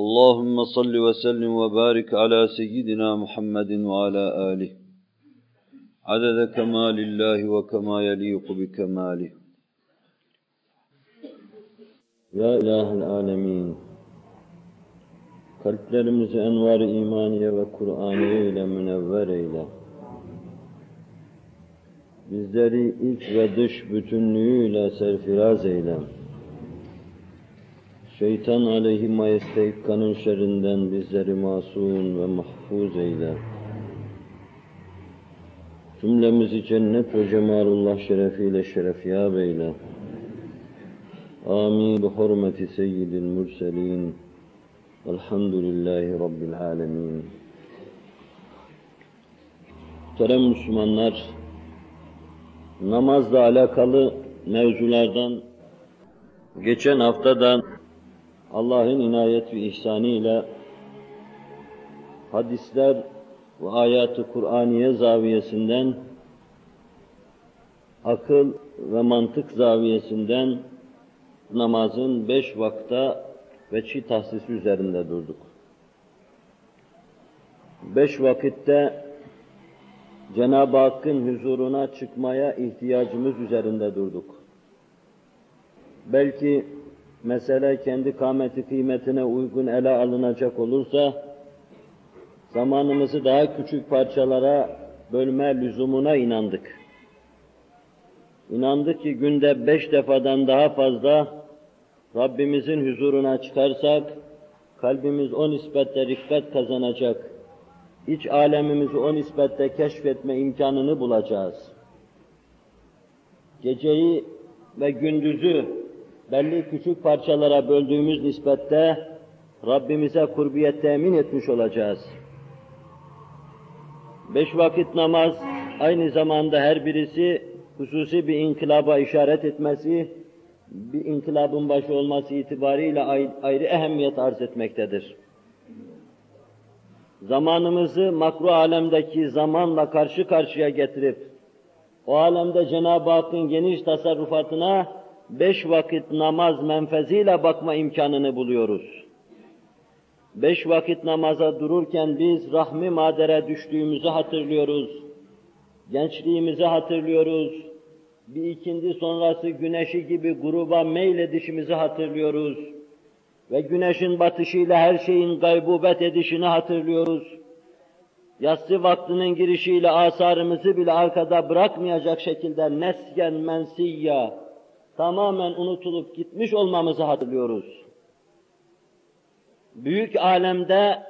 اللهم صل وسلم وبارك على سيدنا محمد وعلى آله عدد كمال الله وكما يليق بكماله Ya İlahel Alemin, kalplerimizi envar-ı imaniye ve Kur'aniye ile münevver eyle. Bizleri iç ve dış bütünlüğüyle serfiraz eyle. Şeytan aleyhi majesteikkanın şerrinden bizleri masum ve mahfuz eyle. Cümlemizi cennet ve cemalullah şerefiyle şerefyab eyle. Amin. Bi hurmeti seyyidil mürselin. Elhamdülillahi Rabbil alemin. Muhterem Müslümanlar, namazla alakalı mevzulardan geçen haftadan Allah'ın inayet ve ihsanı ile hadisler ve ayat-ı Kur'aniye zaviyesinden akıl ve mantık zaviyesinden namazın beş vakta ve çi tahsisi üzerinde durduk. Beş vakitte Cenab-ı Hakk'ın huzuruna çıkmaya ihtiyacımız üzerinde durduk. Belki mesele kendi kâmeti kıymetine uygun ele alınacak olursa, zamanımızı daha küçük parçalara bölme lüzumuna inandık. İnandık ki günde beş defadan daha fazla Rabbimizin huzuruna çıkarsak, kalbimiz o nispette rikkat kazanacak, iç alemimizi o nispette keşfetme imkanını bulacağız. Geceyi ve gündüzü belli küçük parçalara böldüğümüz nispette Rabbimize kurbiyet temin etmiş olacağız. Beş vakit namaz aynı zamanda her birisi hususi bir inkılaba işaret etmesi, bir inkılabın başı olması itibariyle ayrı ehemmiyet arz etmektedir. Zamanımızı makru alemdeki zamanla karşı karşıya getirip, o alemde Cenab-ı Hakk'ın geniş tasarrufatına beş vakit namaz menfeziyle bakma imkanını buluyoruz. Beş vakit namaza dururken biz rahmi madere düştüğümüzü hatırlıyoruz. Gençliğimizi hatırlıyoruz. Bir ikindi sonrası güneşi gibi gruba meyledişimizi hatırlıyoruz. Ve güneşin batışıyla her şeyin gaybubet edişini hatırlıyoruz. Yatsı vaktinin girişiyle asarımızı bile arkada bırakmayacak şekilde nesken mensiyya, tamamen unutulup gitmiş olmamızı hatırlıyoruz. Büyük alemde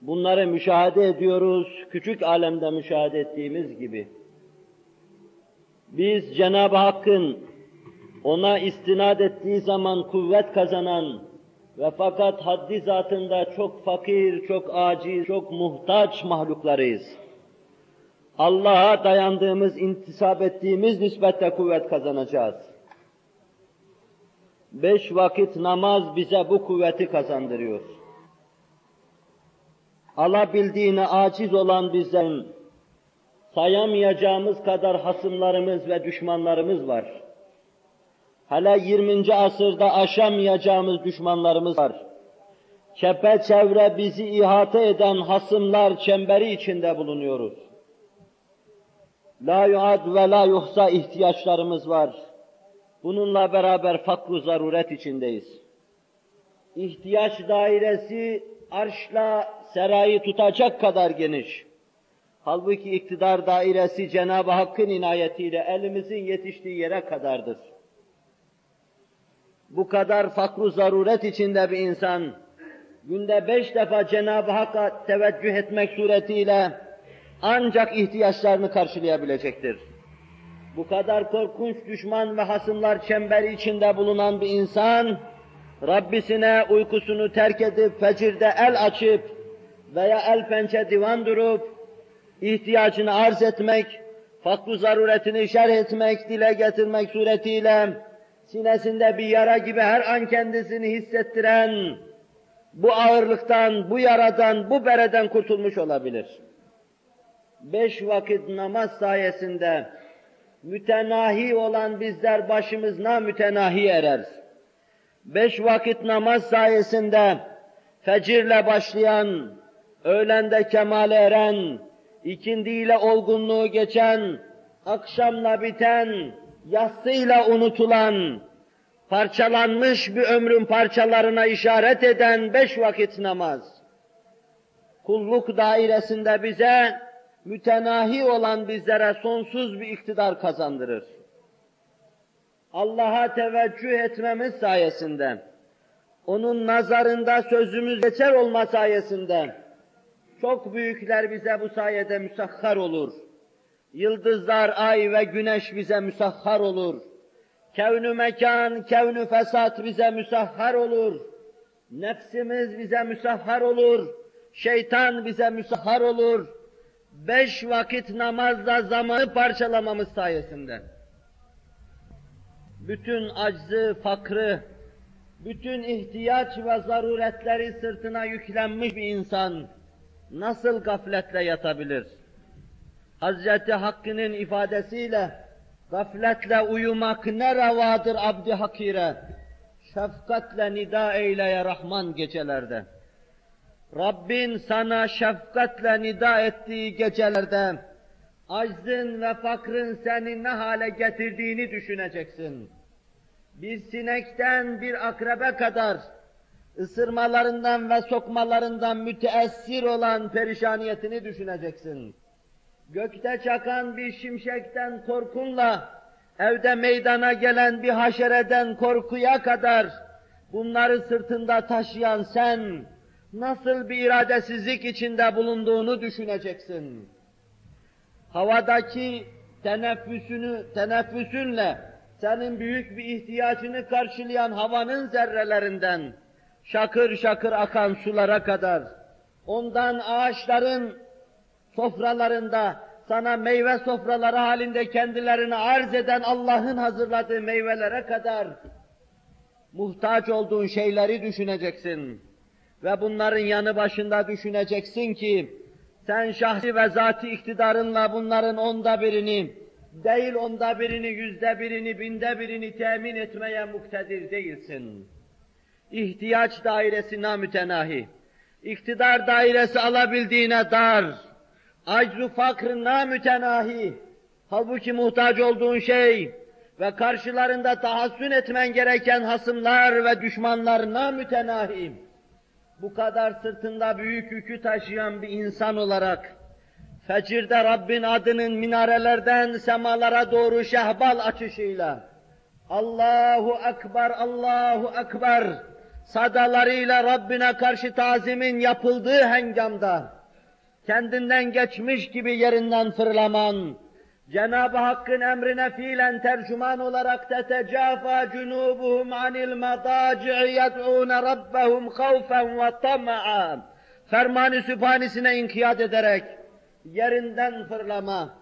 bunları müşahede ediyoruz, küçük alemde müşahede ettiğimiz gibi. Biz Cenab-ı Hakk'ın ona istinad ettiği zaman kuvvet kazanan ve fakat haddi zatında çok fakir, çok aciz, çok muhtaç mahluklarıyız. Allah'a dayandığımız, intisap ettiğimiz nispette kuvvet kazanacağız. Beş vakit namaz bize bu kuvveti kazandırıyor. Alabildiğine aciz olan bizden sayamayacağımız kadar hasımlarımız ve düşmanlarımız var. Hala 20. asırda aşamayacağımız düşmanlarımız var. Çepeçevre bizi ihate eden hasımlar çemberi içinde bulunuyoruz. La yuad ve la yuhsa ihtiyaçlarımız var. Bununla beraber fakru zaruret içindeyiz. ihtiyaç dairesi arşla serayı tutacak kadar geniş. Halbuki iktidar dairesi Cenab-ı Hakk'ın inayetiyle elimizin yetiştiği yere kadardır. Bu kadar fakru zaruret içinde bir insan, günde beş defa Cenab-ı Hakk'a teveccüh etmek suretiyle ancak ihtiyaçlarını karşılayabilecektir. Bu kadar korkunç düşman ve hasımlar çemberi içinde bulunan bir insan, Rabbisine uykusunu terk edip fecirde el açıp veya el pençe divan durup ihtiyacını arz etmek, fakru zaruretini şerh etmek, dile getirmek suretiyle sinesinde bir yara gibi her an kendisini hissettiren bu ağırlıktan, bu yaradan, bu bereden kurtulmuş olabilir. Beş vakit namaz sayesinde mütenahi olan bizler başımızna mütenahi erer. Beş vakit namaz sayesinde fecirle başlayan, öğlende kemale eren, ikindiyle olgunluğu geçen, akşamla biten, yatsıyla unutulan, parçalanmış bir ömrün parçalarına işaret eden beş vakit namaz. Kulluk dairesinde bize, mütenahi olan bizlere sonsuz bir iktidar kazandırır. Allah'a teveccüh etmemiz sayesinde, onun nazarında sözümüz geçer olma sayesinde, çok büyükler bize bu sayede müsahhar olur. Yıldızlar, ay ve güneş bize müsahhar olur. Kevnü mekan, kevnü fesat bize müsahhar olur. Nefsimiz bize müsahhar olur. Şeytan bize müsahhar olur. Beş vakit namazla zamanı parçalamamız sayesinde. Bütün aczı, fakrı, bütün ihtiyaç ve zaruretleri sırtına yüklenmiş bir insan, nasıl gafletle yatabilir? Hazreti Hakk'ın ifadesiyle gafletle uyumak ne revadır abdi hakire. Şefkatle nida eyleye Rahman gecelerde. Rabbin sana şefkatle nida ettiği gecelerde aczın ve fakrın seni ne hale getirdiğini düşüneceksin. Bir sinekten bir akrebe kadar ısırmalarından ve sokmalarından müteessir olan perişaniyetini düşüneceksin. Gökte çakan bir şimşekten korkunla, evde meydana gelen bir haşereden korkuya kadar, bunları sırtında taşıyan sen, nasıl bir iradesizlik içinde bulunduğunu düşüneceksin. Havadaki teneffüsünü, teneffüsünle, senin büyük bir ihtiyacını karşılayan havanın zerrelerinden, şakır şakır akan sulara kadar, ondan ağaçların sofralarında sana meyve sofraları halinde kendilerini arz eden Allah'ın hazırladığı meyvelere kadar muhtaç olduğun şeyleri düşüneceksin. Ve bunların yanı başında düşüneceksin ki sen şahsi ve zati iktidarınla bunların onda birini, değil onda birini, yüzde birini, binde birini temin etmeye muktedir değilsin. İhtiyaç dairesi namütenahi, iktidar dairesi alabildiğine dar, aczu fakr namütenahi, halbuki muhtaç olduğun şey ve karşılarında tahassün etmen gereken hasımlar ve düşmanlar namütenahi, bu kadar sırtında büyük yükü taşıyan bir insan olarak, fecirde Rabbin adının minarelerden semalara doğru şehbal açışıyla, Allahu Ekber, Allahu Ekber, sadalarıyla Rabbine karşı tazimin yapıldığı hengamda, kendinden geçmiş gibi yerinden fırlaman, Cenab-ı Hakk'ın emrine fiilen tercüman olarak tetecafa cunubuhum anil madaci'i yed'ûne rabbehum havfen ve tama'a fermanı sübhanisine inkiyat ederek yerinden fırlama,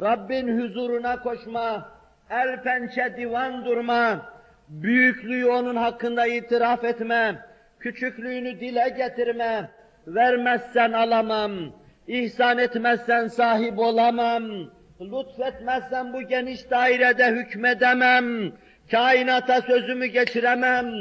Rabbin huzuruna koşma, el pençe divan durma, büyüklüğü onun hakkında itiraf etme, küçüklüğünü dile getirme, vermezsen alamam, ihsan etmezsen sahip olamam, lütfetmezsen bu geniş dairede hükmedemem, kainata sözümü geçiremem,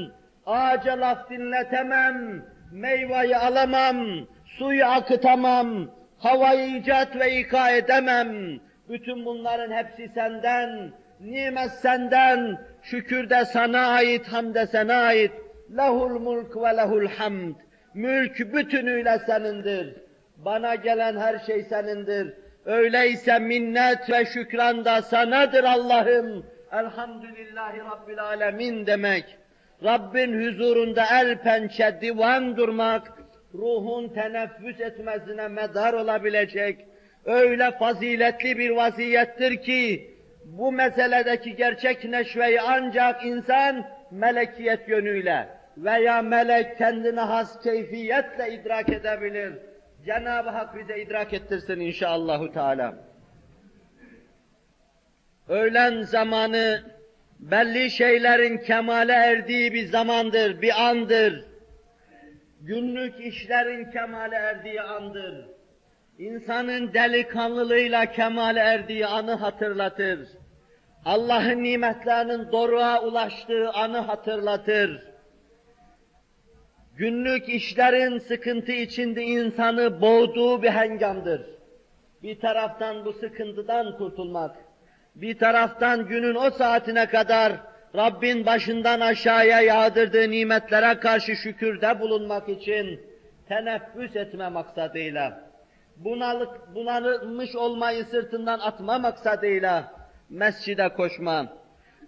ağaca laf dinletemem, meyveyi alamam, suyu akıtamam, havayı icat ve ika edemem. Bütün bunların hepsi senden, nimet senden, şükür de sana ait, ham de sana ait. Lehul mulk ve lehul hamd. Mülk bütünüyle senindir. Bana gelen her şey senindir. Öyleyse minnet ve şükran da sanadır Allah'ım. Elhamdülillahi Rabbil Alemin demek. Rabbin huzurunda el pençe divan durmak, ruhun teneffüs etmesine medar olabilecek öyle faziletli bir vaziyettir ki bu meseledeki gerçek neşveyi ancak insan melekiyet yönüyle veya melek kendine has keyfiyetle idrak edebilir. Cenab-ı Hak bize idrak ettirsin inşallahü teala. Öğlen zamanı belli şeylerin kemale erdiği bir zamandır, bir andır. Günlük işlerin kemale erdiği andır. İnsanın delikanlılığıyla kemale erdiği anı hatırlatır. Allah'ın nimetlerinin doruğa ulaştığı anı hatırlatır. Günlük işlerin sıkıntı içinde insanı boğduğu bir hengamdır. Bir taraftan bu sıkıntıdan kurtulmak, bir taraftan günün o saatine kadar Rabbin başından aşağıya yağdırdığı nimetlere karşı şükürde bulunmak için teneffüs etme maksadıyla, bunalık, bunalmış olmayı sırtından atma maksadıyla mescide koşma,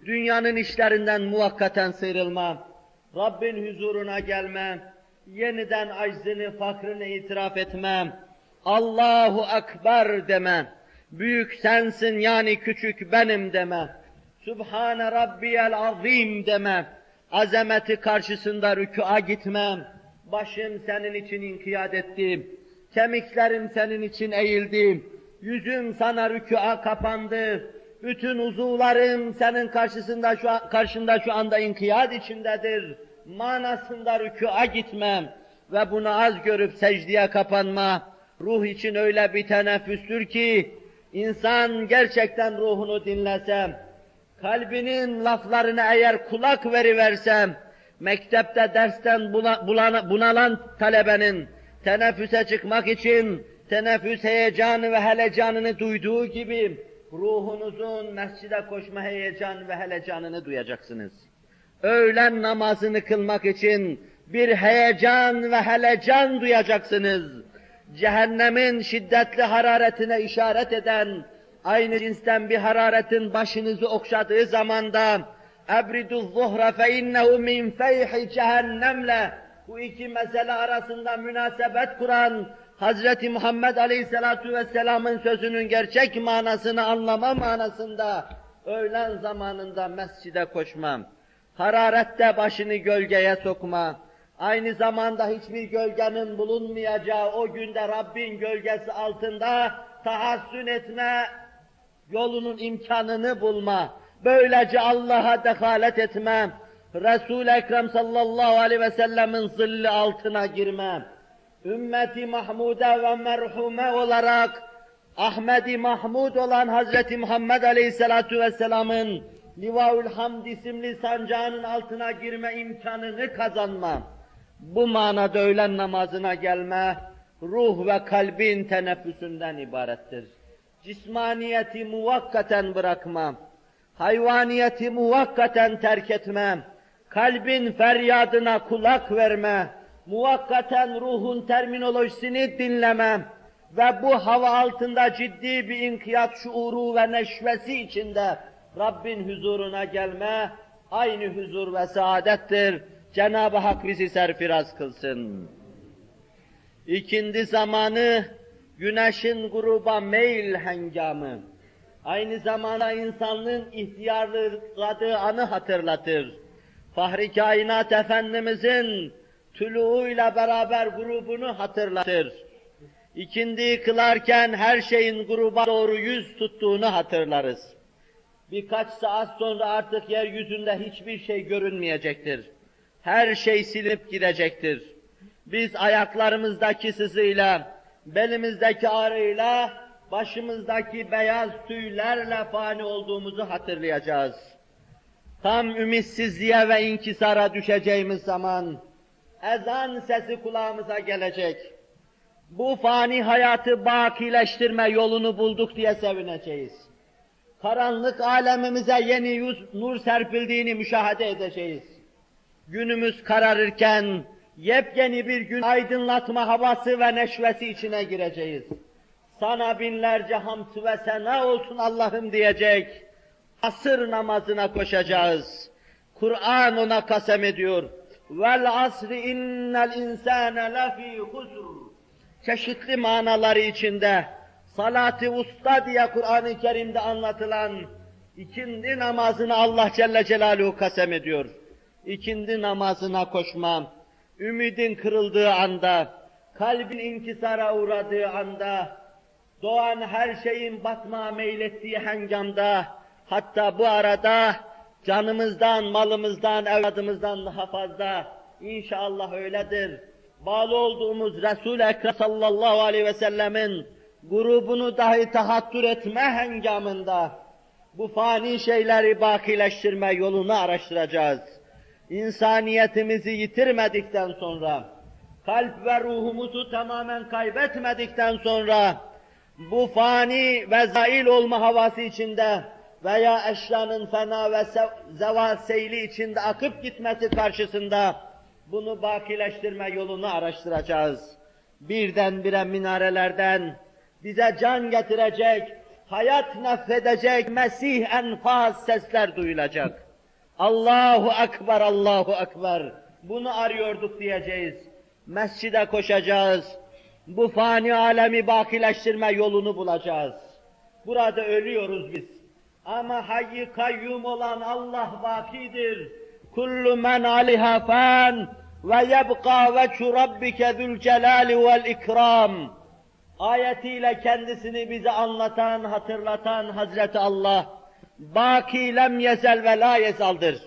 dünyanın işlerinden muvakkaten sıyrılma, Rabbin huzuruna gelme, yeniden aczini, fakrını itiraf etme, Allahu Ekber deme, büyük sensin yani küçük benim deme, Sübhane Rabbiyel Azim deme, azameti karşısında rükûa gitmem, başım senin için inkiyat ettim, kemiklerim senin için eğildi, yüzüm sana rükûa kapandı, bütün uzuvlarım senin karşısında şu an, karşında şu anda inkiyat içindedir. Manasında rükûa gitmem ve bunu az görüp secdeye kapanma. Ruh için öyle bir teneffüstür ki insan gerçekten ruhunu dinlesem, kalbinin laflarına eğer kulak veriversem, mektepte dersten bunalan talebenin teneffüse çıkmak için teneffüs heyecanı ve helecanını duyduğu gibi ruhunuzun mescide koşma heyecan ve helecanını duyacaksınız. Öğlen namazını kılmak için bir heyecan ve helecan duyacaksınız. Cehennemin şiddetli hararetine işaret eden, aynı cinsten bir hararetin başınızı okşadığı zamanda ebridu zuhra fe innehu min feyhi cehennemle bu iki mesele arasında münasebet kuran Hazreti Muhammed Aleyhisselatu Vesselam'ın sözünün gerçek manasını anlama manasında öğlen zamanında mescide koşmam, hararette başını gölgeye sokma, aynı zamanda hiçbir gölgenin bulunmayacağı o günde Rabbin gölgesi altında tahassün etme yolunun imkanını bulma, böylece Allah'a dehalet etme, Resul-i Ekrem sallallahu aleyhi ve sellemin zilli altına girmem, ümmeti Mahmude ve merhume olarak Ahmedi Mahmud olan Hazreti Muhammed Aleyhisselatu Vesselam'ın Livaül Hamd isimli sancağının altına girme imkanını kazanma. Bu manada öğlen namazına gelme, ruh ve kalbin teneffüsünden ibarettir. Cismaniyeti muvakkaten bırakma, hayvaniyeti muvakkaten terk etme, kalbin feryadına kulak verme, muvakkaten ruhun terminolojisini dinlemem ve bu hava altında ciddi bir inkiyat şuuru ve neşvesi içinde Rabbin huzuruna gelme, aynı huzur ve saadettir. Cenab-ı Hak bizi serfiraz kılsın. İkindi zamanı, güneşin gruba meyil hengamı, aynı zamanda insanlığın ihtiyarladığı anı hatırlatır. Fahri Kainat Efendimizin tuluğuyla beraber grubunu hatırlatır. İkindi kılarken her şeyin gruba doğru yüz tuttuğunu hatırlarız. Birkaç saat sonra artık yeryüzünde hiçbir şey görünmeyecektir. Her şey silip gidecektir. Biz ayaklarımızdaki sızıyla, belimizdeki ağrıyla, başımızdaki beyaz tüylerle fani olduğumuzu hatırlayacağız. Tam ümitsizliğe ve inkisara düşeceğimiz zaman, ezan sesi kulağımıza gelecek. Bu fani hayatı bakileştirme yolunu bulduk diye sevineceğiz. Karanlık alemimize yeni yüz, nur serpildiğini müşahede edeceğiz. günümüz kararırken yepyeni bir gün aydınlatma havası ve neşvesi içine gireceğiz. Sana binlerce hamd ve sena olsun Allah'ım diyecek. Asır namazına koşacağız. Kur'an ona kasem ediyor. Vel asri innel insane lefî husr. Çeşitli manaları içinde salat-ı usta diye Kur'an-ı Kerim'de anlatılan ikindi namazını Allah Celle Celaluhu kasem ediyor. İkindi namazına koşmam, ümidin kırıldığı anda, kalbin inkisara uğradığı anda, doğan her şeyin batma meylettiği hengamda, hatta bu arada canımızdan, malımızdan, evladımızdan daha fazla, inşallah öyledir. Bağlı olduğumuz Resul-i Ekrem sallallahu aleyhi ve sellemin grubunu dahi tahattür etme hengamında, bu fani şeyleri bakileştirme yolunu araştıracağız. İnsaniyetimizi yitirmedikten sonra, kalp ve ruhumuzu tamamen kaybetmedikten sonra, bu fani ve zail olma havası içinde veya eşyanın fena ve zeval seyli içinde akıp gitmesi karşısında bunu bakileştirme yolunu araştıracağız. Birdenbire minarelerden bize can getirecek, hayat nefredecek Mesih enfaz sesler duyulacak. Allahu Ekber, Allahu Ekber. Bunu arıyorduk diyeceğiz. Mescide koşacağız. Bu fani alemi bakileştirme yolunu bulacağız. Burada ölüyoruz biz. Ama hayy kayyum olan Allah bakidir. Kullu men aliha fan ve yebqa veçhu rabbike zul celali vel ikram. Ayetiyle kendisini bize anlatan, hatırlatan Hazreti Allah, baki lem yezel ve la yezaldır.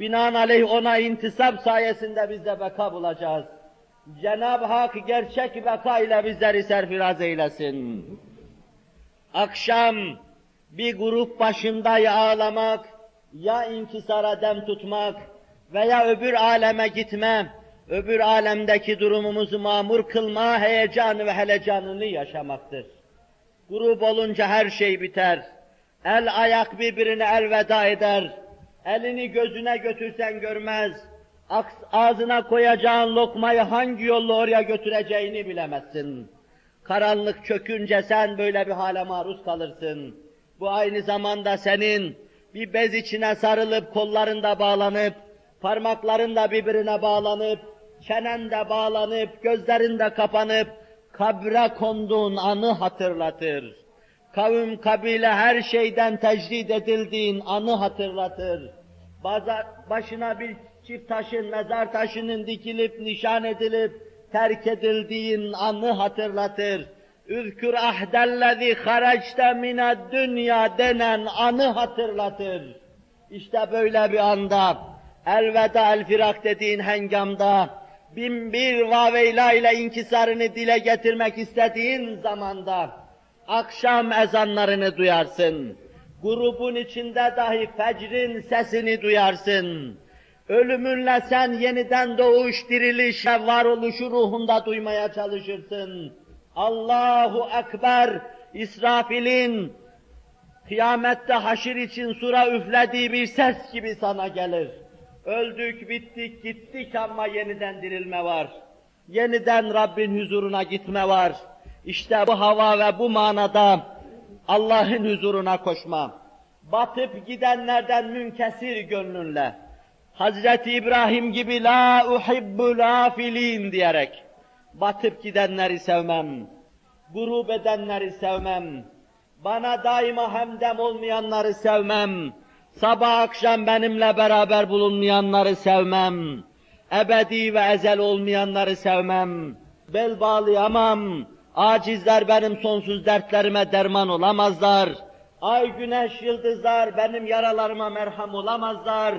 Binaenaleyh ona intisap sayesinde biz de beka bulacağız. Cenab-ı Hak gerçek beka ile bizleri serfiraz eylesin. Akşam bir grup başında ya ağlamak, ya inkisara dem tutmak veya öbür aleme gitme, öbür alemdeki durumumuzu mamur kılma heyecanı ve helecanını yaşamaktır. Grup olunca her şey biter. El ayak birbirine elveda eder. Elini gözüne götürsen görmez. Ağzına koyacağın lokmayı hangi yolla oraya götüreceğini bilemezsin. Karanlık çökünce sen böyle bir hale maruz kalırsın. Bu aynı zamanda senin bir bez içine sarılıp kollarında bağlanıp, parmaklarında birbirine bağlanıp, çenende bağlanıp, gözlerinde kapanıp, kabre konduğun anı hatırlatır. Kavim kabile her şeyden tecrid edildiğin anı hatırlatır. Başına bir çift taşın, mezar taşının dikilip, nişan edilip, terk edildiğin anı hatırlatır. Üzkür ahdellezî harecte mined dünya denen anı hatırlatır. İşte böyle bir anda, elveda el firak dediğin hengamda, bin bir vaveyla ile inkisarını dile getirmek istediğin zamanda, akşam ezanlarını duyarsın. Grubun içinde dahi fecrin sesini duyarsın. Ölümünle sen yeniden doğuş, diriliş ve varoluşu ruhunda duymaya çalışırsın. Allahu Ekber, İsrafil'in kıyamette haşir için sura üflediği bir ses gibi sana gelir. Öldük, bittik, gittik ama yeniden dirilme var. Yeniden Rabbin huzuruna gitme var. İşte bu hava ve bu manada Allah'ın huzuruna koşma. Batıp gidenlerden münkesir gönlünle, Hazreti İbrahim gibi la uhibbu lafilin diyerek, batıp gidenleri sevmem, grup edenleri sevmem, bana daima hemdem olmayanları sevmem, sabah akşam benimle beraber bulunmayanları sevmem, ebedi ve ezel olmayanları sevmem, bel bağlayamam, acizler benim sonsuz dertlerime derman olamazlar, ay güneş yıldızlar benim yaralarıma merham olamazlar,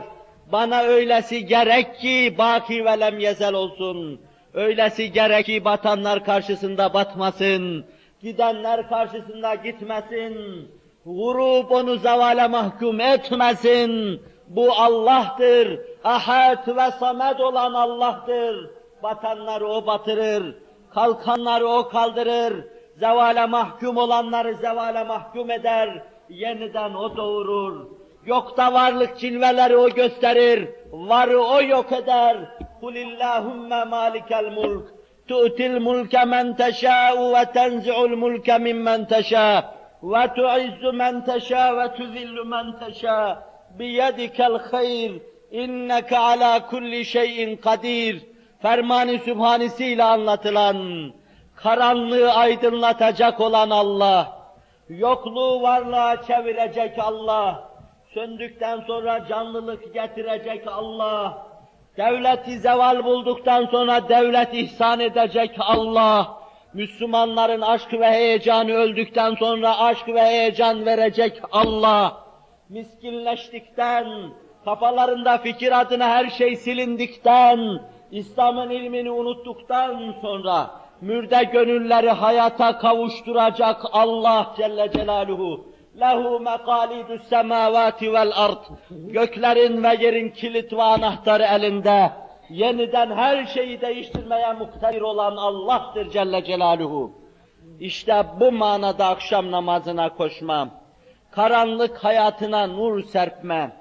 bana öylesi gerek ki baki ve lem yezel olsun, öylesi gerek ki batanlar karşısında batmasın, gidenler karşısında gitmesin, Grup onu zavale mahkum etmesin. Bu Allah'tır. Ahad ve samed olan Allah'tır. Batanları o batırır. Kalkanları o kaldırır. Zevale mahkum olanları zevale mahkum eder. Yeniden o doğurur. Yokta varlık cilveleri o gösterir, varı o yok eder. Mulk, tu'til mulke men teşâ'u ve tenzi'ul mulke mimmen teşâ' ve tu'izzu men teşâ ve tuzillu men teşâ' biyedikel hayr inneke ala kulli şeyin kadir. Fermanı sübhanesiyle anlatılan karanlığı aydınlatacak olan Allah. Yokluğu varlığa çevirecek Allah söndükten sonra canlılık getirecek Allah. Devleti zeval bulduktan sonra devlet ihsan edecek Allah. Müslümanların aşk ve heyecanı öldükten sonra aşk ve heyecan verecek Allah. Miskinleştikten, kafalarında fikir adına her şey silindikten, İslam'ın ilmini unuttuktan sonra mürde gönülleri hayata kavuşturacak Allah Celle Celaluhu. Lehu mekalidus semavati vel ard. Göklerin ve yerin kilit ve anahtarı elinde. Yeniden her şeyi değiştirmeye muktedir olan Allah'tır Celle Celaluhu. İşte bu manada akşam namazına koşmam karanlık hayatına nur serpme,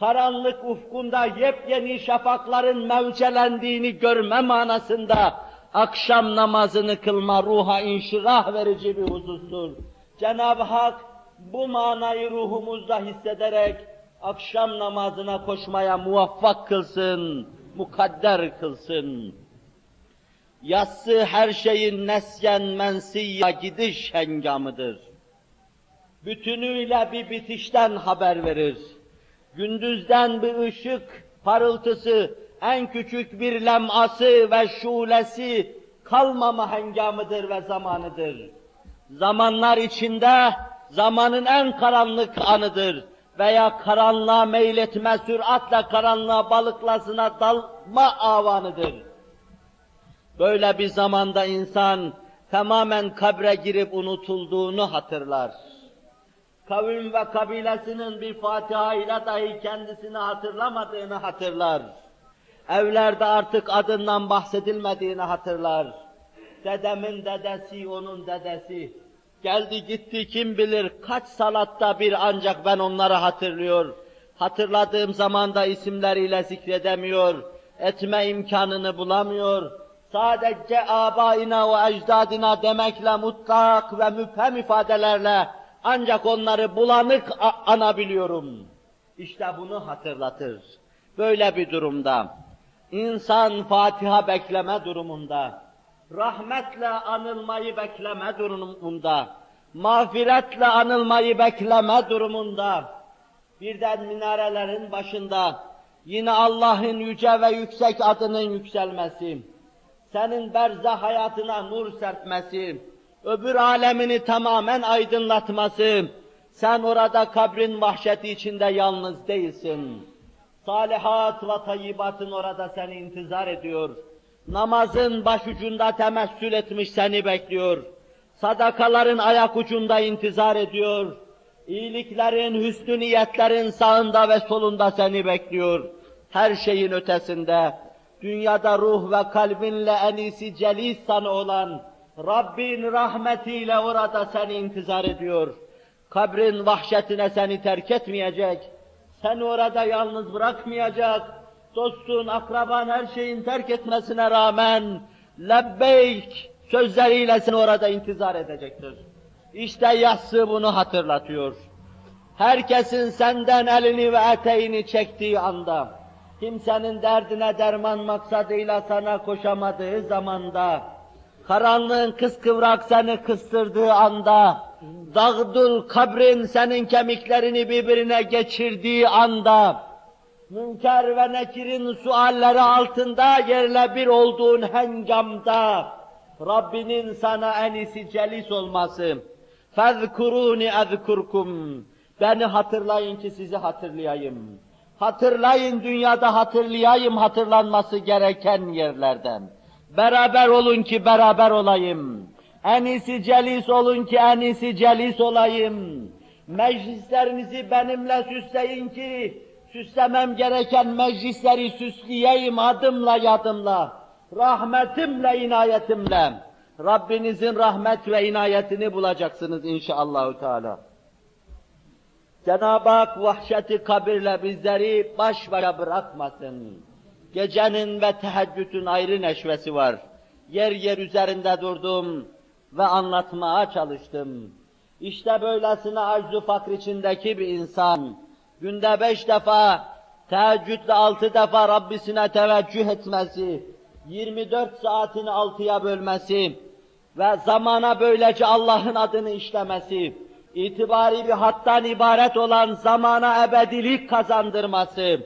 karanlık ufkunda yepyeni şafakların mevcelendiğini görme manasında akşam namazını kılma ruha inşirah verici bir husustur. Cenab-ı Hak bu manayı ruhumuzda hissederek akşam namazına koşmaya muvaffak kılsın, mukadder kılsın. Yassı her şeyin nesyen mensiyya gidiş hengamıdır bütünüyle bir bitişten haber verir. Gündüzden bir ışık parıltısı, en küçük bir leması ve şulesi kalmama hengamıdır ve zamanıdır. Zamanlar içinde zamanın en karanlık anıdır veya karanlığa meyletme, süratle karanlığa balıklasına dalma avanıdır. Böyle bir zamanda insan tamamen kabre girip unutulduğunu hatırlar kavim ve kabilesinin bir Fatiha ile dahi kendisini hatırlamadığını hatırlar. Evlerde artık adından bahsedilmediğini hatırlar. Dedemin dedesi, onun dedesi. Geldi gitti kim bilir kaç salatta bir ancak ben onları hatırlıyor. Hatırladığım zaman da isimleriyle zikredemiyor. Etme imkanını bulamıyor. Sadece abayına ve ecdadina demekle mutlak ve müphem ifadelerle ancak onları bulanık anabiliyorum. İşte bunu hatırlatır. Böyle bir durumda insan Fatiha bekleme durumunda, rahmetle anılmayı bekleme durumunda, mağfiretle anılmayı bekleme durumunda, birden minarelerin başında yine Allah'ın yüce ve yüksek adının yükselmesi, senin berzah hayatına nur serpmesi, öbür alemini tamamen aydınlatması, sen orada kabrin vahşeti içinde yalnız değilsin. Salihat ve tayyibatın orada seni intizar ediyor. Namazın başucunda temessül etmiş seni bekliyor. Sadakaların ayak ucunda intizar ediyor. İyiliklerin, hüsnü niyetlerin sağında ve solunda seni bekliyor. Her şeyin ötesinde, dünyada ruh ve kalbinle en iyisi celis sana olan, Rabbin rahmetiyle orada seni intizar ediyor. Kabrin vahşetine seni terk etmeyecek. Seni orada yalnız bırakmayacak. Dostun, akraban her şeyin terk etmesine rağmen lebbeyk sözleriyle seni orada intizar edecektir. İşte yassı bunu hatırlatıyor. Herkesin senden elini ve eteğini çektiği anda, kimsenin derdine derman maksadıyla sana koşamadığı zamanda, karanlığın kıskıvrak seni kıstırdığı anda, dağdul kabrin senin kemiklerini birbirine geçirdiği anda, münker ve nekirin sualleri altında yerle bir olduğun hengamda, Rabbinin sana en iyisi celis olması, فَذْكُرُونِ اَذْكُرْكُمْ Beni hatırlayın ki sizi hatırlayayım. Hatırlayın dünyada hatırlayayım hatırlanması gereken yerlerden. Beraber olun ki beraber olayım. En iyisi celis olun ki en iyisi celis olayım. Meclislerinizi benimle süsleyin ki süslemem gereken meclisleri süsleyeyim adımla yadımla. Rahmetimle, inayetimle. Rabbinizin rahmet ve inayetini bulacaksınız inşallahü teala. Cenab-ı Hak vahşeti kabirle bizleri baş başa bırakmasın. Gecenin ve teheccüdün ayrı neşvesi var. Yer yer üzerinde durdum ve anlatmaya çalıştım. İşte böylesine arzu fakr içindeki bir insan, günde beş defa, teheccüdle altı defa Rabbisine teveccüh etmesi, 24 saatini altıya bölmesi ve zamana böylece Allah'ın adını işlemesi, itibari bir hattan ibaret olan zamana ebedilik kazandırması,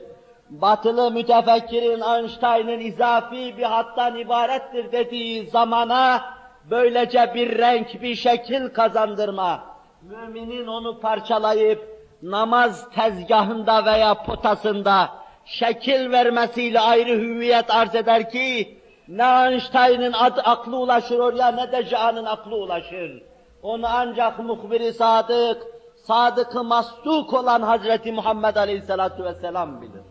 batılı mütefekkirin Einstein'ın izafi bir hattan ibarettir dediği zamana böylece bir renk, bir şekil kazandırma, müminin onu parçalayıp namaz tezgahında veya potasında şekil vermesiyle ayrı hüviyet arz eder ki, ne Einstein'ın aklı ulaşır oraya ne de Cahan'ın aklı ulaşır. Onu ancak muhbiri sadık, sadık-ı masduk olan Hazreti Muhammed Aleyhisselatü Vesselam bilir.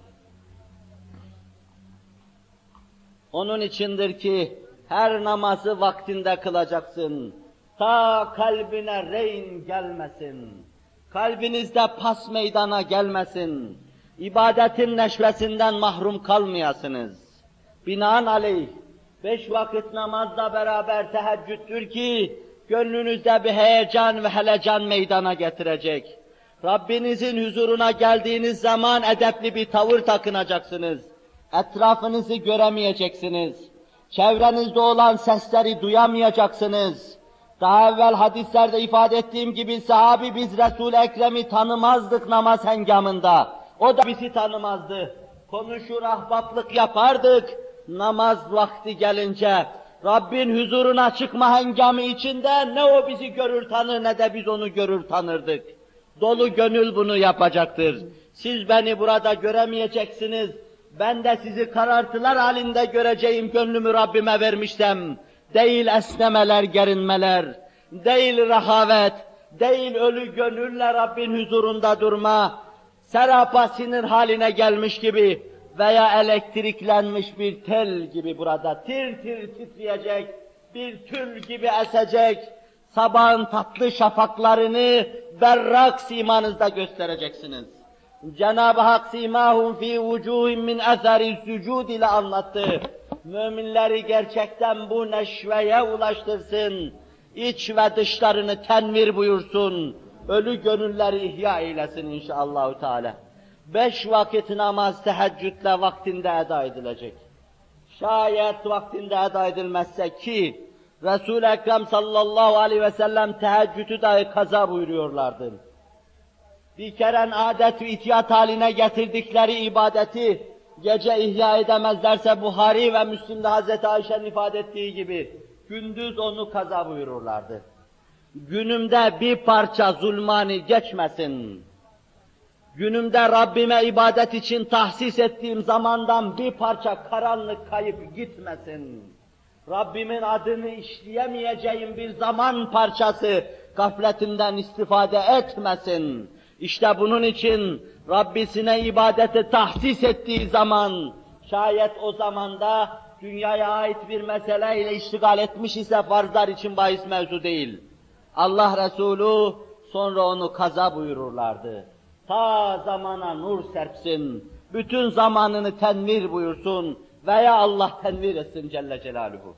Onun içindir ki her namazı vaktinde kılacaksın. Ta kalbine reyn gelmesin. Kalbinizde pas meydana gelmesin. İbadetin neşvesinden mahrum kalmayasınız. Binaenaleyh beş vakit namazla beraber teheccüddür ki gönlünüzde bir heyecan ve helecan meydana getirecek. Rabbinizin huzuruna geldiğiniz zaman edepli bir tavır takınacaksınız. Etrafınızı göremeyeceksiniz. Çevrenizde olan sesleri duyamayacaksınız. Daha evvel hadislerde ifade ettiğim gibi sahabi biz Resul-i Ekrem'i tanımazdık namaz hengamında. O da bizi tanımazdı. Konuşur, ahbaplık yapardık. Namaz vakti gelince Rabbin huzuruna çıkma hengamı içinde ne o bizi görür tanır ne de biz onu görür tanırdık. Dolu gönül bunu yapacaktır. Siz beni burada göremeyeceksiniz. Ben de sizi karartılar halinde göreceğim gönlümü Rabbime vermişsem. Değil esnemeler, gerinmeler, değil rehavet, değil ölü gönülle Rabbin huzurunda durma, serapa sinir haline gelmiş gibi veya elektriklenmiş bir tel gibi burada tir tir titreyecek, bir tül gibi esecek, sabahın tatlı şafaklarını berrak simanızda göstereceksiniz. Cenab-ı Hak simahum fi vucuhim min eseri sucud ile anlattı. Müminleri gerçekten bu neşveye ulaştırsın. İç ve dışlarını tenvir buyursun. Ölü gönülleri ihya eylesin inşallahü. Beş vakit namaz teheccüdle vaktinde eda edilecek. Şayet vaktinde eda edilmezse ki Resul-i Ekrem sallallahu aleyhi ve sellem teheccüdü dahi kaza buyuruyorlardı. Bir kere adet ve itiyat haline getirdikleri ibadeti gece ihya edemezlerse Buhari ve Müslim'de Hazreti Ayşe'nin ifade ettiği gibi gündüz onu kaza buyururlardı. Günümde bir parça zulmani geçmesin. Günümde Rabbime ibadet için tahsis ettiğim zamandan bir parça karanlık kayıp gitmesin. Rabbimin adını işleyemeyeceğim bir zaman parçası gafletinden istifade etmesin. İşte bunun için Rabbisine ibadeti tahsis ettiği zaman, şayet o zamanda dünyaya ait bir meseleyle iştigal etmiş ise farzlar için bahis mevzu değil. Allah Resulü sonra onu kaza buyururlardı. Ta zamana nur serpsin, bütün zamanını tenvir buyursun veya Allah tenvir etsin Celle Celaluhu.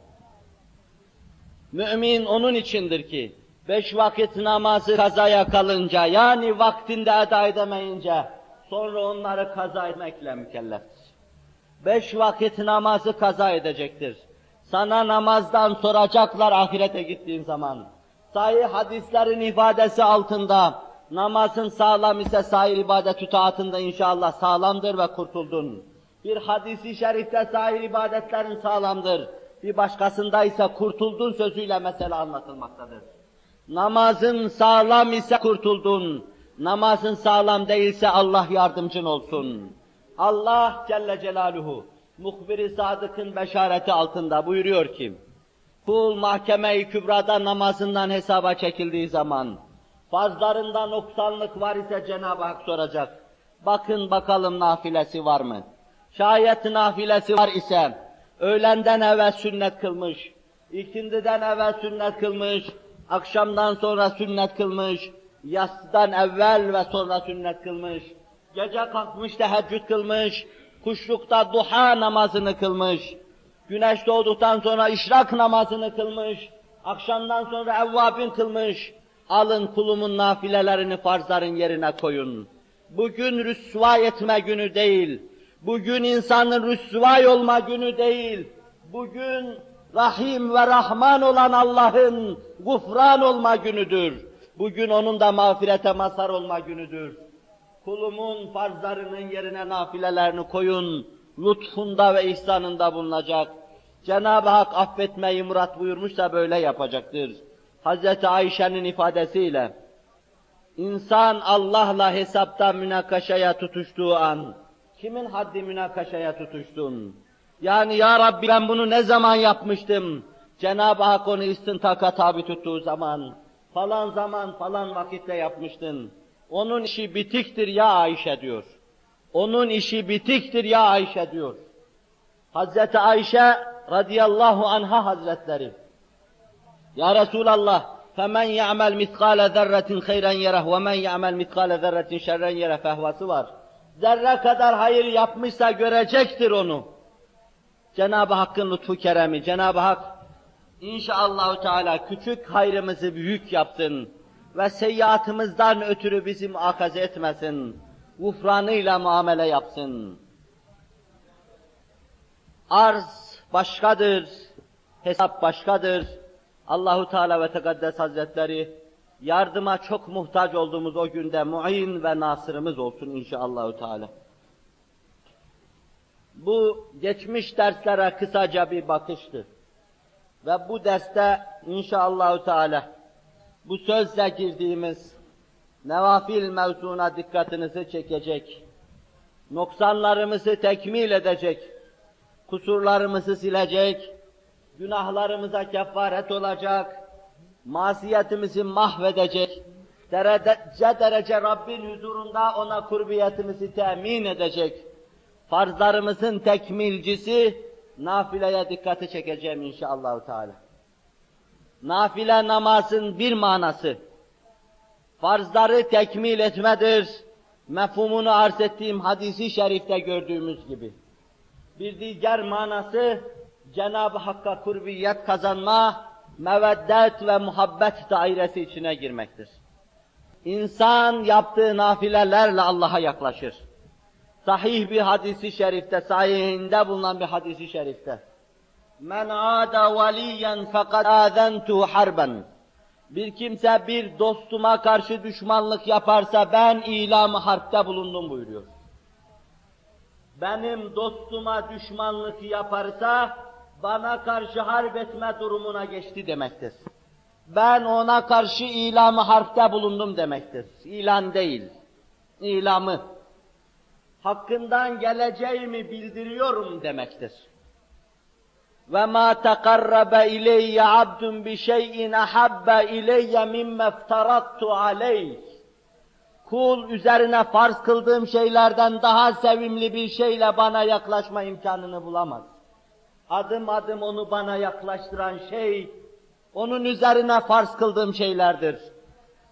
Mümin onun içindir ki, beş vakit namazı kazaya kalınca, yani vaktinde eda edemeyince, sonra onları kaza etmekle mükelleftir. Beş vakit namazı kaza edecektir. Sana namazdan soracaklar ahirete gittiğin zaman. Sahih hadislerin ifadesi altında, namazın sağlam ise sahil ibadet taatında inşallah sağlamdır ve kurtuldun. Bir hadisi şerifte sahil ibadetlerin sağlamdır. Bir başkasında ise kurtuldun sözüyle mesele anlatılmaktadır. Namazın sağlam ise kurtuldun. Namazın sağlam değilse Allah yardımcın olsun. Allah Celle Celaluhu muhbir-i sadıkın beşareti altında buyuruyor ki, kul mahkeme-i kübrada namazından hesaba çekildiği zaman, farzlarında noksanlık var ise Cenab-ı Hak soracak. Bakın bakalım nafilesi var mı? Şayet nafilesi var ise, öğlenden evvel sünnet kılmış, ikindiden evvel sünnet kılmış, akşamdan sonra sünnet kılmış, Yasdan evvel ve sonra sünnet kılmış. Gece kalkmış teheccüd kılmış. Kuşlukta duha namazını kılmış. Güneş doğduktan sonra işrak namazını kılmış. Akşamdan sonra evvabin kılmış. Alın kulumun nafilelerini farzların yerine koyun. Bugün rüsva etme günü değil. Bugün insanın rüsvay olma günü değil. Bugün Rahim ve Rahman olan Allah'ın gufran olma günüdür. Bugün onun da mağfirete mazhar olma günüdür. Kulumun farzlarının yerine nafilelerini koyun, lütfunda ve ihsanında bulunacak. Cenab-ı Hak affetmeyi murat buyurmuşsa böyle yapacaktır. Hz. Ayşe'nin ifadesiyle, insan Allah'la hesapta münakaşaya tutuştuğu an, kimin haddi münakaşaya tutuştun? Yani ya Rabbi ben bunu ne zaman yapmıştım? Cenab-ı Hak onu istintaka tabi tuttuğu zaman, falan zaman falan vakitte yapmıştın. Onun işi bitiktir ya Ayşe diyor. Onun işi bitiktir ya Ayşe diyor. Hazreti Ayşe radıyallahu anha hazretleri. Ya Resulallah, فَمَنْ يَعْمَلْ مِثْقَالَ ذَرَّةٍ خَيْرًا يَرَهُ وَمَنْ يَعْمَلْ مِثْقَالَ ذَرَّةٍ شَرًّا يَرَهُ fehvası var. Zerre kadar hayır yapmışsa görecektir onu. Cenab-ı Hakk'ın lütfu keremi, Cenab-ı Hak inşallahü teala küçük hayrımızı büyük yaptın ve seyyiatımızdan ötürü bizi muakaze etmesin. Gufranıyla muamele yapsın. Arz başkadır, hesap başkadır. Allahu Teala ve Tekaddes Hazretleri yardıma çok muhtaç olduğumuz o günde muin ve nasırımız olsun inşallahü teala. Bu geçmiş derslere kısaca bir bakıştı. Ve bu derste inşallahü teala bu sözle girdiğimiz nevafil mevzuna dikkatinizi çekecek, noksanlarımızı tekmil edecek, kusurlarımızı silecek, günahlarımıza kefaret olacak, masiyetimizi mahvedecek, derece derece Rabbin huzurunda ona kurbiyetimizi temin edecek, farzlarımızın tekmilcisi, nafileye dikkati çekeceğim inşallah Teala. Nafile namazın bir manası, farzları tekmil etmedir, mefhumunu arz ettiğim hadisi şerifte gördüğümüz gibi. Bir diğer manası, Cenab-ı Hakk'a kurbiyet kazanma, meveddet ve muhabbet dairesi içine girmektir. İnsan yaptığı nafilelerle Allah'a yaklaşır. Sahih bir hadisi şerifte, sahihinde bulunan bir hadisi şerifte. Men ada valiyen fakat azentu harben. Bir kimse bir dostuma karşı düşmanlık yaparsa ben ilamı harpte bulundum buyuruyor. Benim dostuma düşmanlık yaparsa bana karşı harp etme durumuna geçti demektir. Ben ona karşı ilamı harpte bulundum demektir. İlan değil, ilamı. Hakkından geleceğimi bildiriyorum demektir. Ve ma tekarrabe ileyye abdun bi şeyin ahabbe ileyye mimme iftarattu aleyh. Kul üzerine farz kıldığım şeylerden daha sevimli bir şeyle bana yaklaşma imkanını bulamaz. Adım adım onu bana yaklaştıran şey, onun üzerine farz kıldığım şeylerdir.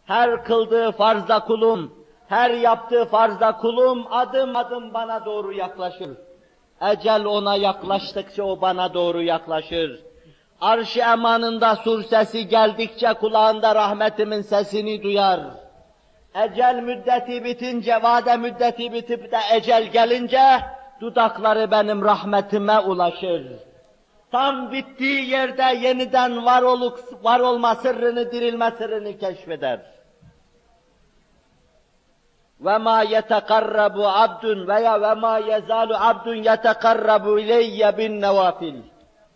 Her kıldığı farzda kulum, her yaptığı farzda kulum adım adım bana doğru yaklaşır. Ecel ona yaklaştıkça o bana doğru yaklaşır. Arş-ı emanında sur sesi geldikçe kulağında rahmetimin sesini duyar. Ecel müddeti bitince, vade müddeti bitip de ecel gelince, dudakları benim rahmetime ulaşır. Tam bittiği yerde yeniden var, olup, var olma sırrını, dirilme sırrını keşfeder. Ma yetekarrabu abdun veya yezalu abdun yetekarrabu ileyye bin nevafil.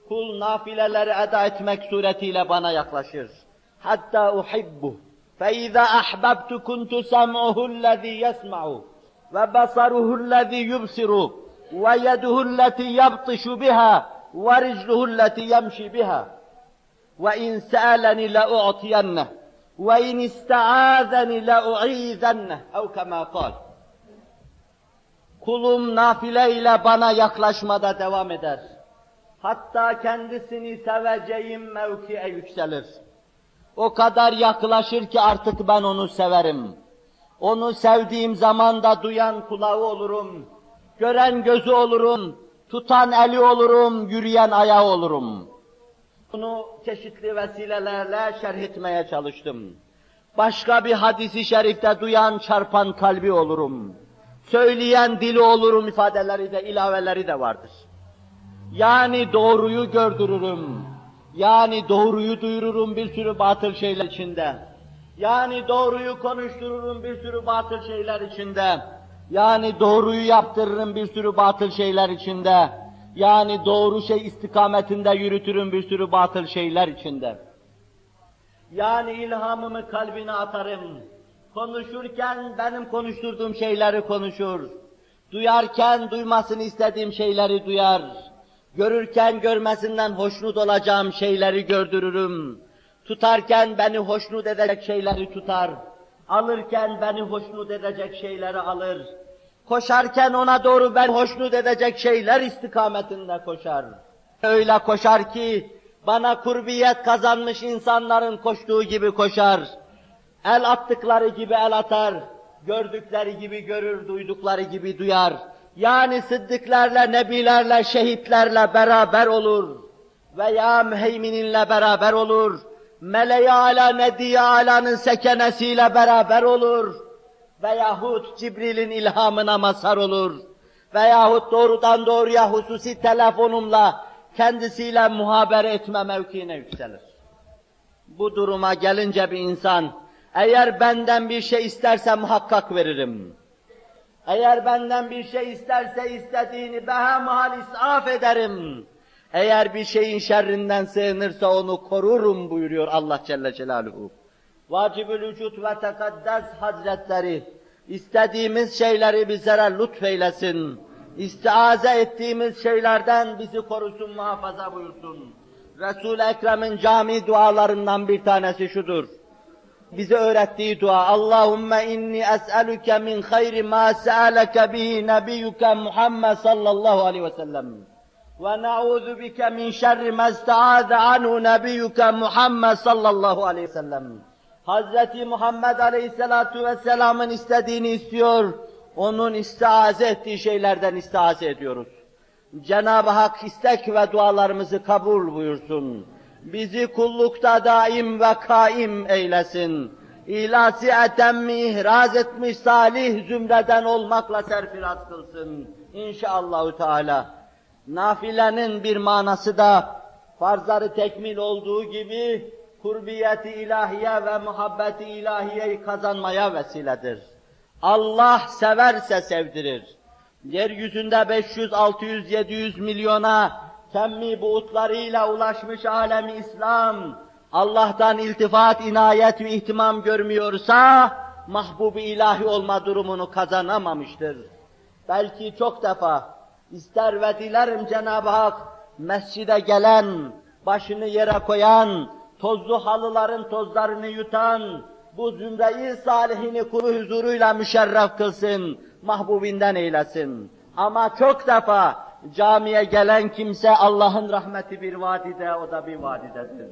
Kul nafileleri eda etmek suretiyle bana yaklaşır. Hatta uhibbu. فإذا أحببت كنت سمعه الذي يسمع وبصره الذي يبصر ويده التي يبطش بها ورجله التي يمشي بها وإن سألني لأعطينه وإن استعاذني لأعيذنه أو كما قال Kulum nafileyle bana yaklaşmada devam eder. Hatta kendisini seveceğim mevkiye yükselir. o kadar yaklaşır ki artık ben onu severim. Onu sevdiğim zaman da duyan kulağı olurum, gören gözü olurum, tutan eli olurum, yürüyen ayağı olurum. Bunu çeşitli vesilelerle şerh etmeye çalıştım. Başka bir hadisi şerifte duyan çarpan kalbi olurum. Söyleyen dili olurum ifadeleri de ilaveleri de vardır. Yani doğruyu gördürürüm. Yani doğruyu duyururum bir sürü batıl şeyler içinde. Yani doğruyu konuştururum bir sürü batıl şeyler içinde. Yani doğruyu yaptırırım bir sürü batıl şeyler içinde. Yani doğru şey istikametinde yürütürüm bir sürü batıl şeyler içinde. Yani ilhamımı kalbine atarım. Konuşurken benim konuşturduğum şeyleri konuşur. Duyarken duymasını istediğim şeyleri duyar. Görürken görmesinden hoşnut olacağım şeyleri gördürürüm. Tutarken beni hoşnut edecek şeyleri tutar. Alırken beni hoşnut edecek şeyleri alır. Koşarken ona doğru ben hoşnut edecek şeyler istikametinde koşar. Öyle koşar ki bana kurbiyet kazanmış insanların koştuğu gibi koşar. El attıkları gibi el atar. Gördükleri gibi görür, duydukları gibi duyar. Yani sıddıklarla, nebilerle, şehitlerle beraber olur. Veya müheymininle beraber olur. Mele-i ala, nedi alanın sekenesiyle beraber olur. Veyahut Cibril'in ilhamına mazhar olur. Veyahut doğrudan doğruya hususi telefonumla kendisiyle muhabere etme mevkiine yükselir. Bu duruma gelince bir insan, eğer benden bir şey isterse muhakkak veririm. Eğer benden bir şey isterse istediğini behemhal israf ederim. Eğer bir şeyin şerrinden sığınırsa onu korurum buyuruyor Allah Celle Celaluhu. Vacibül vücut ve tekaddes hazretleri istediğimiz şeyleri bizlere lütfeylesin. İstiaze ettiğimiz şeylerden bizi korusun, muhafaza buyursun. Resul-i Ekrem'in cami dualarından bir tanesi şudur. Bize öğrettiği dua. Allahümme inni es'eluke min hayri ma se'aleke bihi nebiyyuke Muhammed sallallahu aleyhi ve sellem. Ve na'udhu bike min şerri ma ista'aze anhu nebiyyuke Muhammed sallallahu aleyhi ve sellem. Hazreti Muhammed aleyhissalatu vesselamın istediğini istiyor, onun istiaze ettiği şeylerden istiaze ediyoruz. Cenab-ı Hak istek ve dualarımızı kabul buyursun. Bizi kullukta daim ve kaim eylesin. İlasi etemmi ihraz etmiş salih zümreden olmakla serfiraz kılsın. İnşallahü Teala. Nafilenin bir manası da farzları tekmil olduğu gibi kurbiyeti ilahiye ve muhabbeti ilahiyeyi kazanmaya vesiledir. Allah severse sevdirir. Yeryüzünde 500, 600, 700 milyona kemmi buğutlarıyla ulaşmış alemi İslam, Allah'tan iltifat, inayet ve ihtimam görmüyorsa, mahbubi ilahi olma durumunu kazanamamıştır. Belki çok defa ister ve dilerim Cenab-ı Hak, mescide gelen, başını yere koyan, tozlu halıların tozlarını yutan, bu zümreyi salihini kulu huzuruyla müşerref kılsın, mahbubinden eylesin. Ama çok defa camiye gelen kimse Allah'ın rahmeti bir vadide, o da bir vadidedir.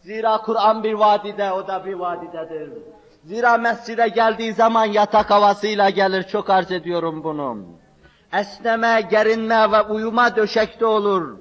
Zira Kur'an bir vadide, o da bir vadidedir. Zira mescide geldiği zaman yatak havasıyla gelir, çok arz ediyorum bunu. Esneme, gerinme ve uyuma döşekte olur.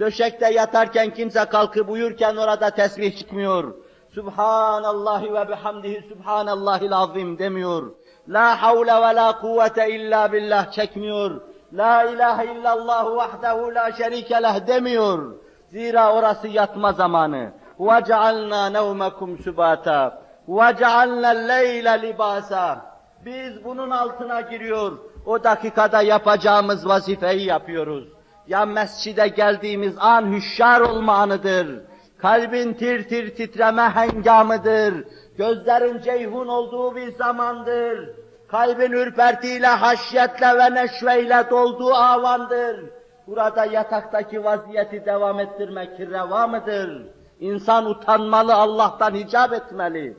Döşekte yatarken kimse kalkıp uyurken orada tesbih çıkmıyor. Subhanallahi ve bihamdihi subhanallahil azim demiyor. La havle ve la kuvvete illa billah çekmiyor. La ilahe illallah vahdehu la şerike leh demiyor. Zira orası yatma zamanı. وَجَعَلْنَا نَوْمَكُمْ سُبَاتًا وَجَعَلْنَا اللَّيْلَ libasa. Biz bunun altına giriyor. O dakikada yapacağımız vazifeyi yapıyoruz. Ya mescide geldiğimiz an hüşşar olma anıdır. Kalbin tir tir titreme hengamıdır. Gözlerin ceyhun olduğu bir zamandır. Kalbin ürpertiyle, haşyetle ve neşveyle dolduğu avandır. Burada yataktaki vaziyeti devam ettirmek reva mıdır? İnsan utanmalı, Allah'tan hicap etmeli.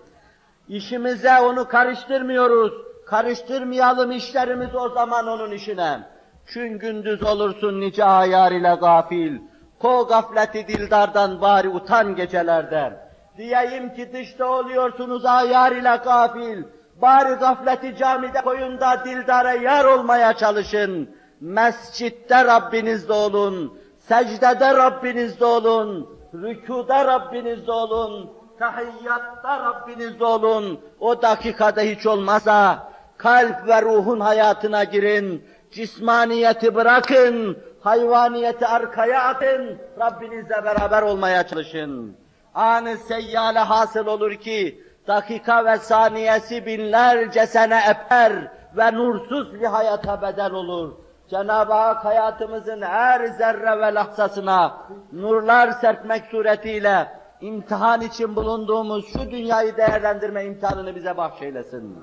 İşimize onu karıştırmıyoruz. Karıştırmayalım işlerimizi o zaman onun işine. Çün gündüz olursun nice ayar ile gafil. Ko gafleti dildardan bari utan gecelerde. Diyeyim ki dışta oluyorsunuz ayar ile gafil. Bari gafleti camide koyun da dildara yar olmaya çalışın. Mescitte Rabbinizde olun. Secdede Rabbinizde olun. Rükuda Rabbinizde olun. Tahiyyatta Rabbinizde olun. O dakikada hiç olmazsa kalp ve ruhun hayatına girin. Cismaniyeti bırakın. Hayvaniyeti arkaya atın. Rabbinizle beraber olmaya çalışın. Anı seyyale hasıl olur ki dakika ve saniyesi binlerce sene eper ve nursuz bir hayata bedel olur. Cenab-ı Hak hayatımızın her zerre ve lahzasına nurlar serpmek suretiyle imtihan için bulunduğumuz şu dünyayı değerlendirme imtihanını bize bahşeylesin.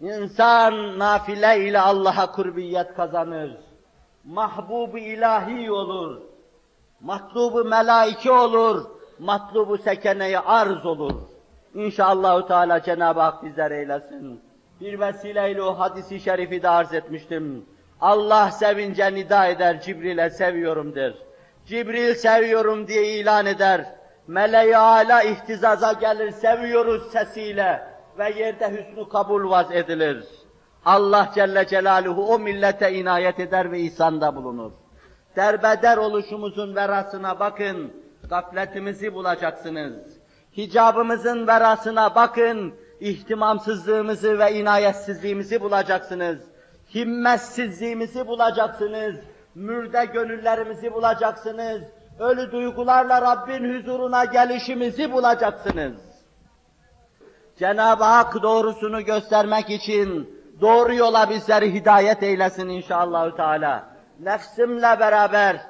İnsan nafile ile Allah'a kurbiyet kazanır. Mahbub ilahi olur. Matlubu melaike olur. Matlubu sekeneye arz olur. İnşallah Teala Cenab-ı Hak bizler eylesin. Bir vesileyle o hadisi şerifi de arz etmiştim. Allah sevince nida eder, Cibril'e seviyorum der. Cibril seviyorum diye ilan eder. Meleği ala ihtizaza gelir, seviyoruz sesiyle ve yerde hüsnü kabul vaz edilir. Allah Celle Celaluhu o millete inayet eder ve ihsanda bulunur. Derbeder oluşumuzun verasına bakın, gafletimizi bulacaksınız. Hicabımızın verasına bakın, ihtimamsızlığımızı ve inayetsizliğimizi bulacaksınız. Himmetsizliğimizi bulacaksınız. Mürde gönüllerimizi bulacaksınız. Ölü duygularla Rabbin huzuruna gelişimizi bulacaksınız. Cenab-ı Hak doğrusunu göstermek için doğru yola bizleri hidayet eylesin inşallah Teala. Nefsimle beraber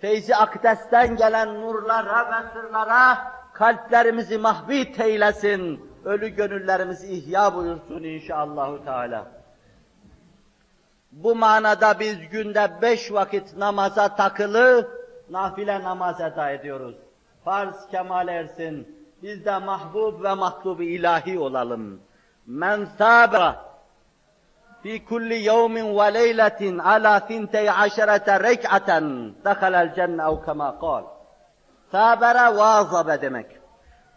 feyzi akdesten gelen nurlara ve sırlara kalplerimizi mahbit eylesin. Ölü gönüllerimizi ihya buyursun inşallah Teala. Bu manada biz günde beş vakit namaza takılı, nafile namaz eda ediyoruz. Farz kemal ersin. Biz de mahbub ve mahlubu ilahi olalım. Men sabra fi kulli yevmin ve leyletin ala thintey aşerete rek'aten dehalel cenne ev kema kal. Sabere vazabe demek.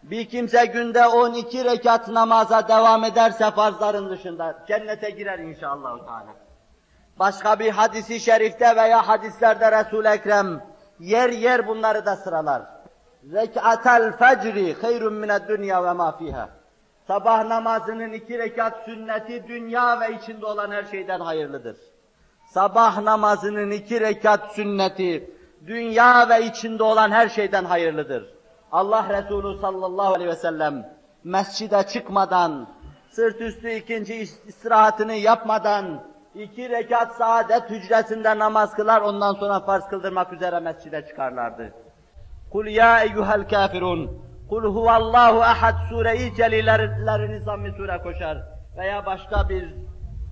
Bir kimse günde 12 rekat namaza devam ederse farzların dışında cennete girer inşallah. Başka bir hadisi şerifte veya hadislerde Resul-i Ekrem yer yer bunları da sıralar. Rek'atel fecri hayrun mined dünya ve ma fiha. Sabah namazının iki rekat sünneti dünya ve içinde olan her şeyden hayırlıdır. Sabah namazının iki rekat sünneti dünya ve içinde olan her şeyden hayırlıdır. Allah Resulü sallallahu aleyhi ve sellem mescide çıkmadan, sırt üstü ikinci istirahatını yapmadan, iki rekat saadet hücresinde namaz kılar, ondan sonra farz kıldırmak üzere mescide çıkarlardı. Kul ya eyyuhel kafirun, kul huvallahu ahad sureyi celilerini zammi sure koşar. Veya başka bir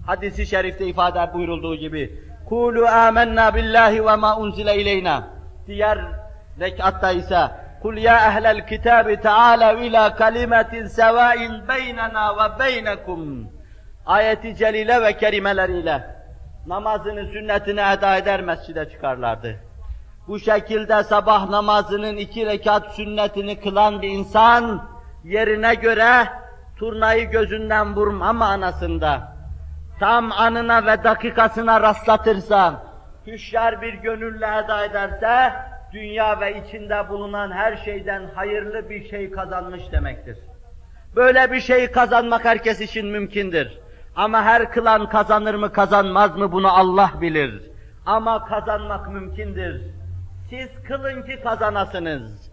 hadisi şerifte ifade buyurulduğu gibi, Kulu amennâ billahi ve ma unzile ileyna. Diğer rekatta ise, Kul ya ehlel kitabi ta'ala ila kalimetin sevain beynena ve beynekum. Ayeti celile ve kerimeleriyle namazını, sünnetini eda eder mescide çıkarlardı. Bu şekilde sabah namazının iki rekat sünnetini kılan bir insan, yerine göre turnayı gözünden vurma manasında, tam anına ve dakikasına rastlatırsa, hüşyar bir gönülle eda ederse, dünya ve içinde bulunan her şeyden hayırlı bir şey kazanmış demektir. Böyle bir şey kazanmak herkes için mümkündür. Ama her kılan kazanır mı kazanmaz mı bunu Allah bilir. Ama kazanmak mümkündür. Siz kılın ki kazanasınız.